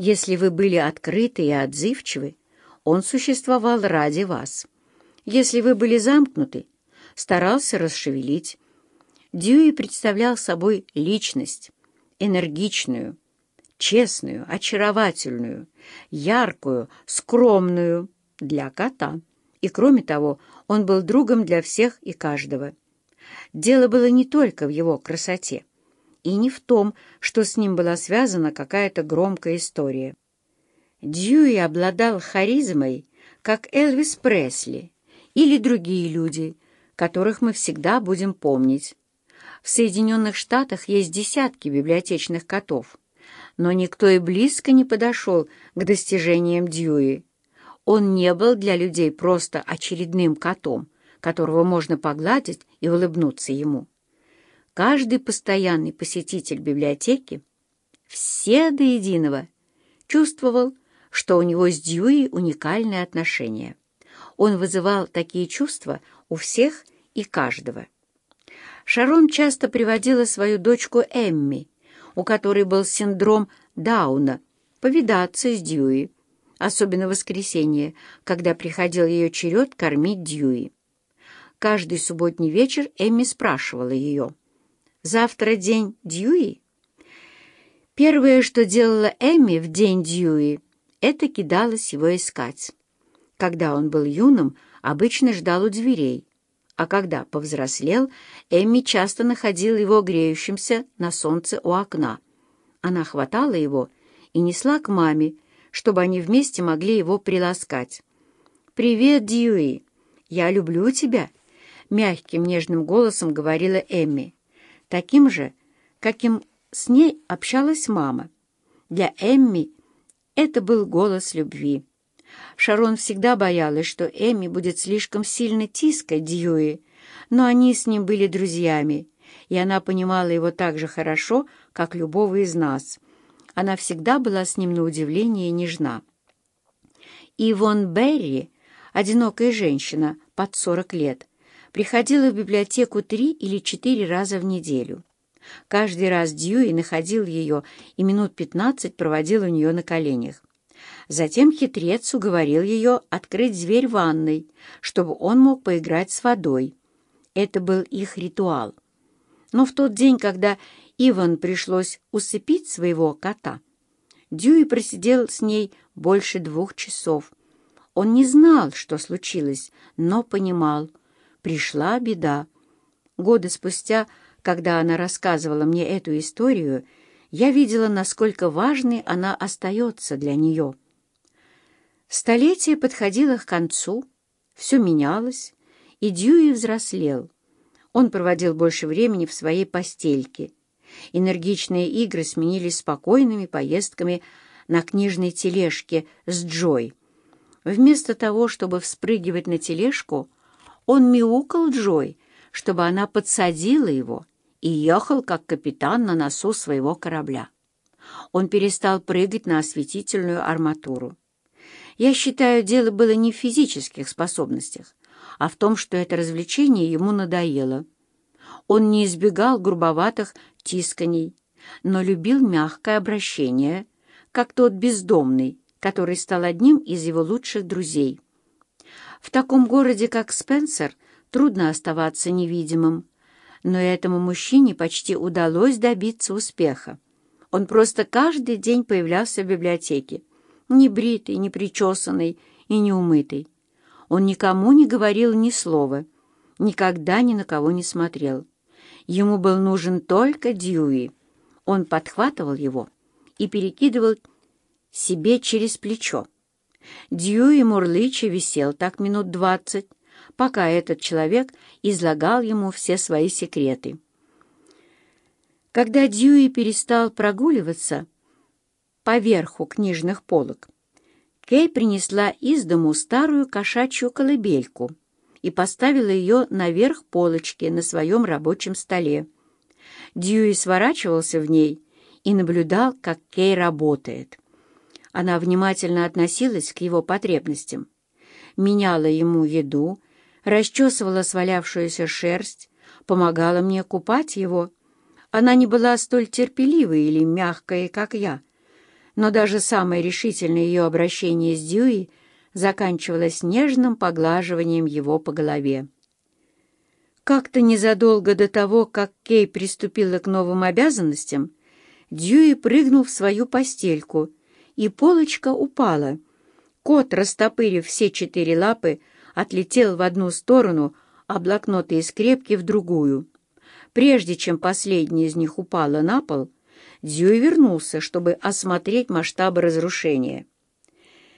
Если вы были открыты и отзывчивы, он существовал ради вас. Если вы были замкнуты, старался расшевелить. Дьюи представлял собой личность, энергичную, честную, очаровательную, яркую, скромную для кота. И, кроме того, он был другом для всех и каждого. Дело было не только в его красоте и не в том, что с ним была связана какая-то громкая история. Дьюи обладал харизмой, как Элвис Пресли или другие люди, которых мы всегда будем помнить. В Соединенных Штатах есть десятки библиотечных котов, но никто и близко не подошел к достижениям Дьюи. Он не был для людей просто очередным котом, которого можно погладить и улыбнуться ему. Каждый постоянный посетитель библиотеки, все до единого, чувствовал, что у него с Дьюи уникальные отношения. Он вызывал такие чувства у всех и каждого. Шарон часто приводила свою дочку Эмми, у которой был синдром Дауна, повидаться с Дьюи, особенно в воскресенье, когда приходил ее черед кормить Дьюи. Каждый субботний вечер Эмми спрашивала ее — Завтра день Дьюи? Первое, что делала Эми в день Дьюи, это кидалась его искать. Когда он был юным, обычно ждал у дверей, а когда повзрослел, Эмми часто находила его греющимся на солнце у окна. Она хватала его и несла к маме, чтобы они вместе могли его приласкать. «Привет, Дьюи! Я люблю тебя!» — мягким нежным голосом говорила Эмми таким же, каким с ней общалась мама. Для Эмми это был голос любви. Шарон всегда боялась, что Эмми будет слишком сильно тискать Дьюи, но они с ним были друзьями, и она понимала его так же хорошо, как любого из нас. Она всегда была с ним на удивление нежна. Ивон Берри, одинокая женщина под сорок лет, приходила в библиотеку три или четыре раза в неделю. Каждый раз Дьюи находил ее и минут пятнадцать проводил у нее на коленях. Затем хитрец уговорил ее открыть дверь ванной, чтобы он мог поиграть с водой. Это был их ритуал. Но в тот день, когда Иван пришлось усыпить своего кота, Дьюи просидел с ней больше двух часов. Он не знал, что случилось, но понимал, пришла беда. Годы спустя, когда она рассказывала мне эту историю, я видела, насколько важной она остается для нее. Столетие подходило к концу, все менялось, и Дьюи взрослел. Он проводил больше времени в своей постельке. Энергичные игры сменились спокойными поездками на книжной тележке с Джой. Вместо того, чтобы вспрыгивать на тележку, он мяукал Джой, чтобы она подсадила его, и ехал как капитан на носу своего корабля. Он перестал прыгать на осветительную арматуру. Я считаю, дело было не в физических способностях, а в том, что это развлечение ему надоело. Он не избегал грубоватых тисканий, но любил мягкое обращение, как тот бездомный, который стал одним из его лучших друзей. В таком городе, как Спенсер, трудно оставаться невидимым. Но этому мужчине почти удалось добиться успеха. Он просто каждый день появлялся в библиотеке, небритый, непричесанный и неумытый. Он никому не говорил ни слова, никогда ни на кого не смотрел. Ему был нужен только Дьюи. Он подхватывал его и перекидывал себе через плечо. Дьюи Мурлыча висел так минут двадцать, пока этот человек излагал ему все свои секреты. Когда Дьюи перестал прогуливаться по верху книжных полок, Кей принесла из дому старую кошачью колыбельку и поставила ее наверх полочки на своем рабочем столе. Дьюи сворачивался в ней и наблюдал, как Кей работает. Она внимательно относилась к его потребностям, меняла ему еду, расчесывала свалявшуюся шерсть, помогала мне купать его. Она не была столь терпеливой или мягкой, как я, но даже самое решительное ее обращение с Дьюи заканчивалось нежным поглаживанием его по голове. Как-то незадолго до того, как Кей приступила к новым обязанностям, Дьюи прыгнул в свою постельку, и полочка упала. Кот, растопырив все четыре лапы, отлетел в одну сторону, а блокноты и скрепки в другую. Прежде чем последняя из них упала на пол, Дьюи вернулся, чтобы осмотреть масштабы разрушения.